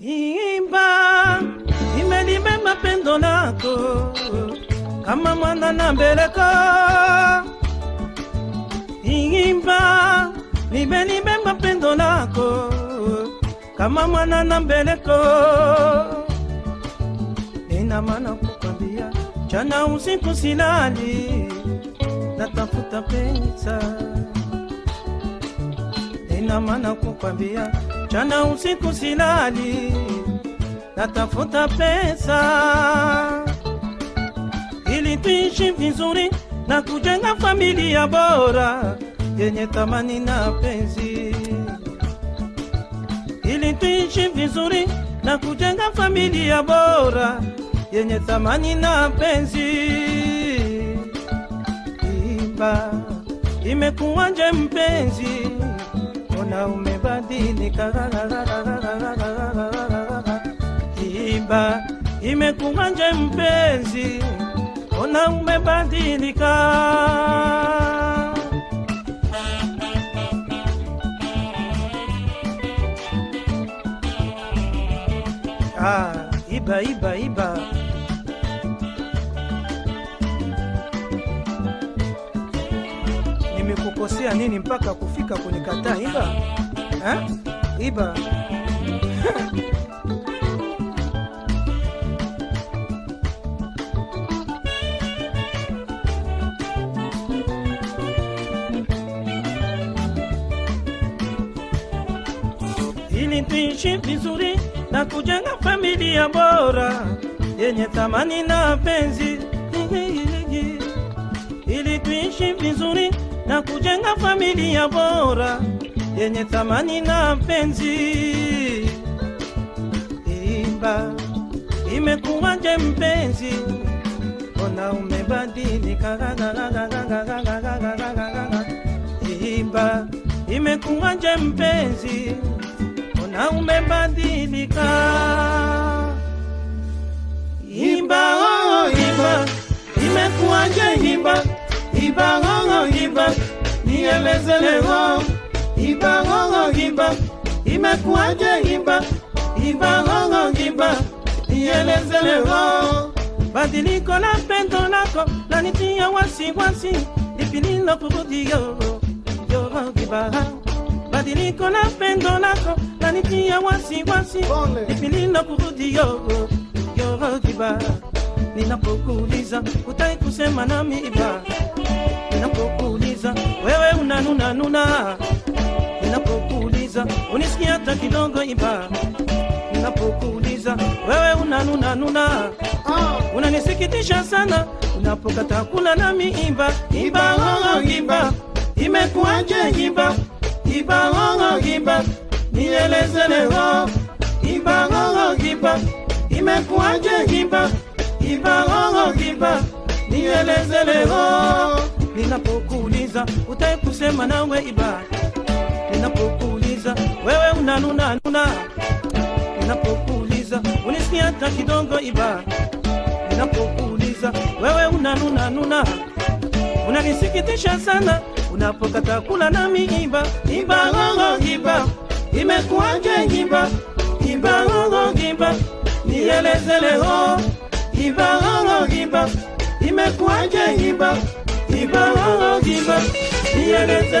imba imelime mapendo lako kama mwana na mbeleko. Imba limelibeba mapendo lako kama mwana na mbeleko. Ina maana kukwambia jana usiku silali natafuta pesa. Ina maana kukwambia jana usiku silali natafuta pesa. Ili tuishi vizuri na kujenga familia bora yenye thamani na penzi. Ili tuishi vizuri na kujenga familia bora yenye thamani na penzi. Imba imekuwaje mpenzi ona umebadilika imba imekuwaje mpenzi ona umebadilika ah, iba iba iba nimekukosea nini mpaka kufika kunikataa iba? Ha? iba? Ili tuishi vizuri na kujenga familia bora yenye thamani na penzi. Ili tuishi vizuri na kujenga familia bora yenye thamani na mpenzi. imba imekuwaje mpenzi. Ona umebadilika. Imba imekuwaje mpenzi. Ona umebadilika. Imba oh, imba. Imekuwaje imba. Imba oh, nieleze leo. Imba oh, imba imekuwaje imba? Imba oh, imba nieleze leo. Badiliko la pendo lako lanitia wasiwasi ipililo kurudio yogiba badiliko la pendo lako lanitia wasiwasi Pole. ipililo kurudio yogiba ninapokuuliza utai kusema nami iba ninapokuuliza wewe unanuna nuna ninapokuuliza unisikia hata kidogo iba. Ninapokuuliza wewe unanuna nuna unanisikitisha sana unapokata kula nami iba iba, ng'ong'o iba imekuwaje iba? Iba ng'ong'o iba, nieleze leo. Iba ng'ong'o iba, imekuwaje imba imba ng'ong'o imba nieleze leo ninapokuuliza utai kusema nawe iba? Ninapokuuliza wewe unanuna nuna ninapokuuliza unisikia hata iba? Ninapokuuliza wewe unanuna nuna unanisikitisha sana unapokata kula nami iba, imba ngongo imba. Imekuwaje imba? Imba ngongo imba. Nieleze leo imba ngongo imba imekuwaje imba imba ngongo imba nieleze